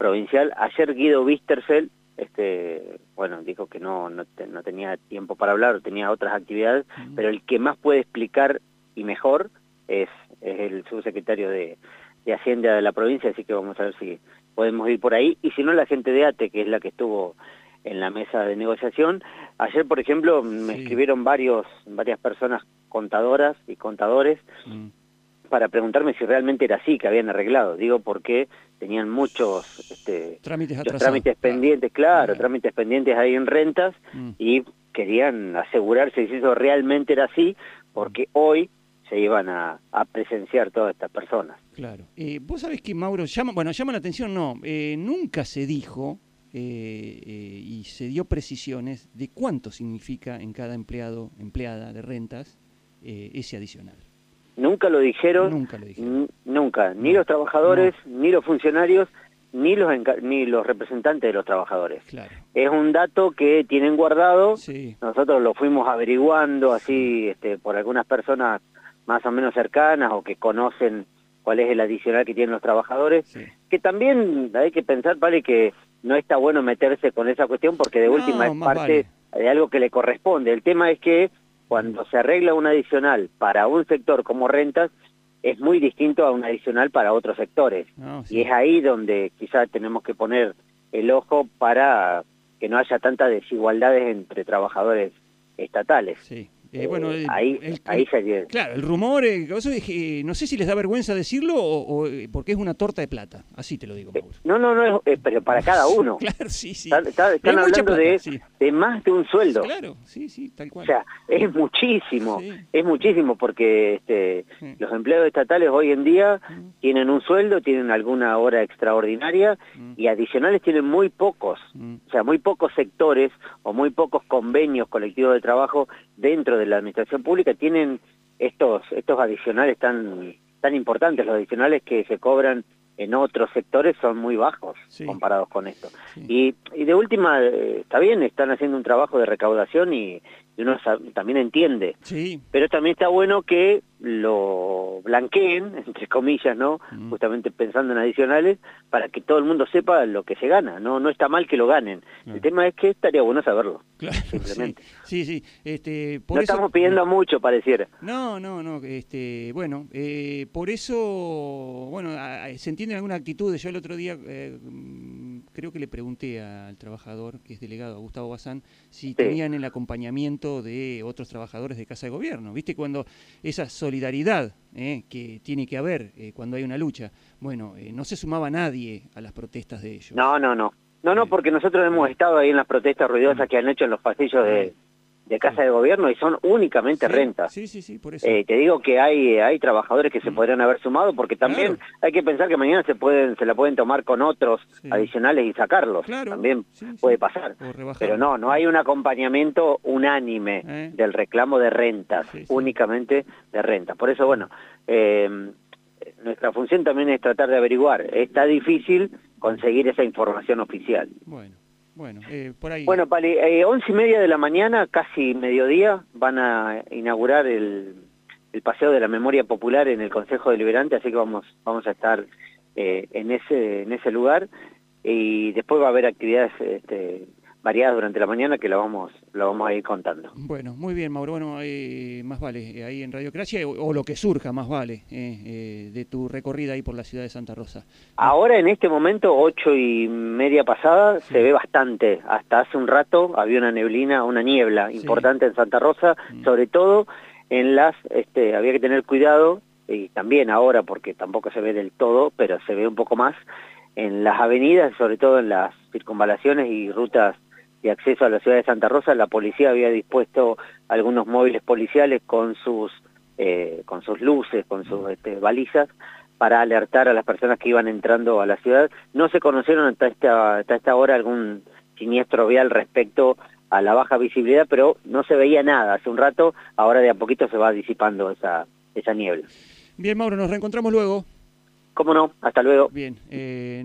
provincial. Ayer Guido Wisterfeld, este, bueno, dijo que no, no, tenía tiempo para hablar, tenía otras actividades, pero el que más puede explicar y mejor es, es el subsecretario de, de Hacienda de la provincia, así que vamos a ver si podemos ir por ahí. Y si no, la gente de ATE, que es la que estuvo en la mesa de negociación. Ayer, por ejemplo, me escribieron varios, varias personas contadoras y contadores mm. Para preguntarme si realmente era así, que habían arreglado. Digo, porque tenían muchos este, trámites, trámites pendientes, claro, trámites pendientes ahí en rentas mm. y querían asegurarse si eso realmente era así, porque hoy se iban a, presenciar todas estas personas. Claro. Eh, vos sabés que, Mauro, llama, bueno, llama la atención, no, eh, nunca se dijo eh, y se dio precisiones de cuánto significa en cada empleado, empleada de rentas, ese adicional. Nunca lo dijeron. Nunca lo dijeron. Nunca. Ni los trabajadores, ni los funcionarios, ni los, ni los representantes de los trabajadores. Claro. Es un dato que tienen guardado. Nosotros lo fuimos averiguando así este, por algunas personas más o menos cercanas o que conocen cuál es el adicional que tienen los trabajadores. Que también hay que pensar, vale, que no está bueno meterse con esa cuestión porque de última es parte de algo que le corresponde. El tema es que cuando se arregla un adicional para un sector como rentas, es muy distinto a un adicional para otros sectores. Y es ahí donde quizás tenemos que poner el ojo para que no haya tantas desigualdades entre trabajadores estatales. Sí. Eh, bueno, eh, ahí, ahí Claro, el rumor, eh, no sé si les da vergüenza decirlo o, porque es una torta de plata, así te lo digo. No, no, no, pero para cada uno. claro, sí, sí. están hablando de, de, más de un sueldo. Claro, sí, sí, tal cual. O sea, es muchísimo, es muchísimo porque este, los empleados estatales hoy en día tienen un sueldo, tienen alguna hora extraordinaria y adicionales tienen muy pocos, o sea, muy pocos sectores o muy pocos convenios colectivos de trabajo dentro de la administración pública tienen estos estos adicionales tan tan importantes, los adicionales que se cobran en otros sectores son muy bajos comparados con esto. Y, y de última, eh, está bien, están haciendo un trabajo de recaudación y, uno también entiende. Sí. Pero también está bueno que lo blanqueen, entre comillas, ¿no? Justamente pensando en adicionales, para que todo el mundo sepa lo que se gana. No no está mal que lo ganen. El tema es que estaría bueno saberlo. Claro, simplemente. Sí, sí. Este, no estamos pidiendo mucho, pareciera. No, no, no. Este, bueno, eh, por eso, bueno, se entiende alguna actitud. Yo el otro día eh, creo que le pregunté al trabajador, que es delegado, a Gustavo Bazán, si tenían el acompañamiento de otros trabajadores de Casa de Gobierno. ¿Viste? Cuando esa solidaridad eh, que tiene que haber eh, cuando hay una lucha, bueno, eh, no se sumaba nadie a las protestas de ellos. No, no, no. No, no, porque nosotros hemos estado ahí en las protestas ruidosas que han hecho en los pasillos de, de casa de gobierno y son únicamente rentas. Sí, sí, sí, por eso. Eh, te digo que hay hay trabajadores que se podrían haber sumado porque también hay que pensar que mañana se pueden se la pueden tomar con otros adicionales y sacarlos. También puede pasar. Pero no, no hay un acompañamiento unánime eh. del reclamo de rentas, únicamente de rentas. Por eso, bueno, eh, nuestra función también es tratar de averiguar. Está difícil conseguir esa información oficial. Bueno. Bueno, eh, por. Bueno, Pali, eh, once y media de la mañana, casi mediodía, van a inaugurar el, el Paseo de la Memoria Popular en el Consejo Deliberante, así que vamos, vamos a estar eh, en, ese, en ese lugar y después va a haber actividades este, variadas durante la mañana que lo vamos lo vamos a ir contando. Bueno, muy bien, Mauro. Bueno, eh, más vale eh, ahí en Radiocracia o, o, lo que surja, más vale, eh, de tu recorrida ahí por la ciudad de Santa Rosa. Ahora, en este momento, ocho y media pasada, se ve bastante. Hasta hace un rato había una neblina, una niebla importante en Santa Rosa, mm. sobre todo en las, este, había que tener cuidado, y también ahora, porque tampoco se ve del todo, pero se ve un poco más, en las avenidas, sobre todo en las circunvalaciones y rutas de acceso a la ciudad de Santa Rosa, la policía había dispuesto algunos móviles policiales con sus, eh, con sus luces, con sus este, balizas, para alertar a las personas que iban entrando a la ciudad. No se conocieron hasta esta, hasta esta hora algún siniestro vial respecto a la baja visibilidad, pero no se veía nada hace un rato, ahora de a poquito se va disipando esa, esa niebla. Bien, Mauro, nos reencontramos luego. ¿Cómo no? Hasta luego. Bien. Eh,